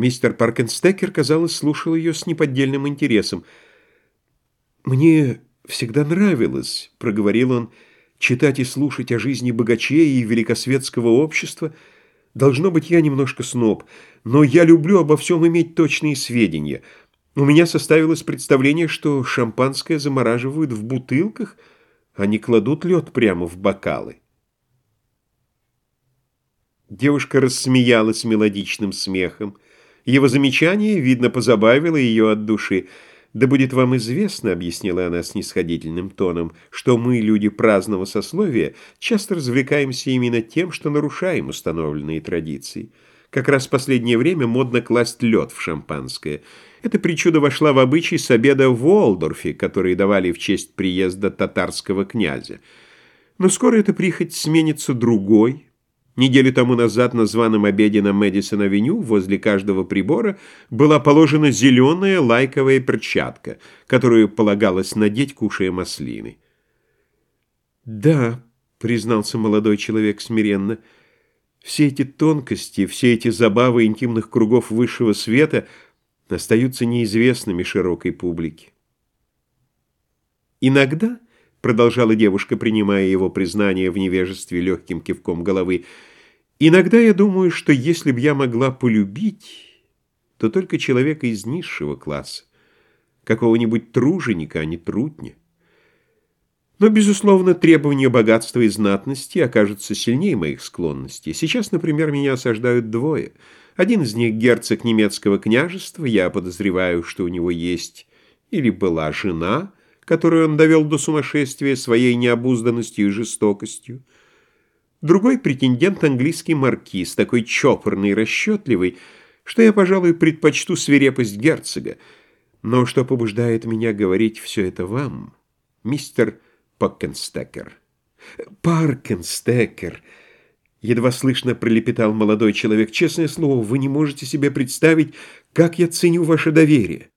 Мистер Паркенстекер, казалось, слушал ее с неподдельным интересом. «Мне всегда нравилось», — проговорил он, — «читать и слушать о жизни богачей и великосветского общества. Должно быть, я немножко сноб, но я люблю обо всем иметь точные сведения. У меня составилось представление, что шампанское замораживают в бутылках, а не кладут лед прямо в бокалы». Девушка рассмеялась мелодичным смехом. Его замечание, видно, позабавило ее от души. «Да будет вам известно», — объяснила она снисходительным тоном, «что мы, люди праздного сословия, часто развлекаемся именно тем, что нарушаем установленные традиции. Как раз в последнее время модно класть лед в шампанское. Эта причуда вошла в обычай с обеда в Уолдорфе, который давали в честь приезда татарского князя. Но скоро эта прихоть сменится другой, Неделю тому назад на званом обеде на Мэдисон-авеню возле каждого прибора была положена зеленая лайковая перчатка, которую полагалось надеть, кушая маслины. «Да», — признался молодой человек смиренно, — «все эти тонкости, все эти забавы интимных кругов высшего света остаются неизвестными широкой публике». Иногда... — продолжала девушка, принимая его признание в невежестве легким кивком головы, — «иногда я думаю, что если б я могла полюбить, то только человека из низшего класса, какого-нибудь труженика, а не трутня. Но, безусловно, требования богатства и знатности окажутся сильнее моих склонностей. Сейчас, например, меня осаждают двое. Один из них — герцог немецкого княжества, я подозреваю, что у него есть или была жена — которую он довел до сумасшествия своей необузданностью и жестокостью. Другой претендент — английский маркиз, такой чопорный и расчетливый, что я, пожалуй, предпочту свирепость герцога. Но что побуждает меня говорить все это вам, мистер Поккенстекер? Паркенстекер! Едва слышно пролепетал молодой человек. Честное слово, вы не можете себе представить, как я ценю ваше доверие.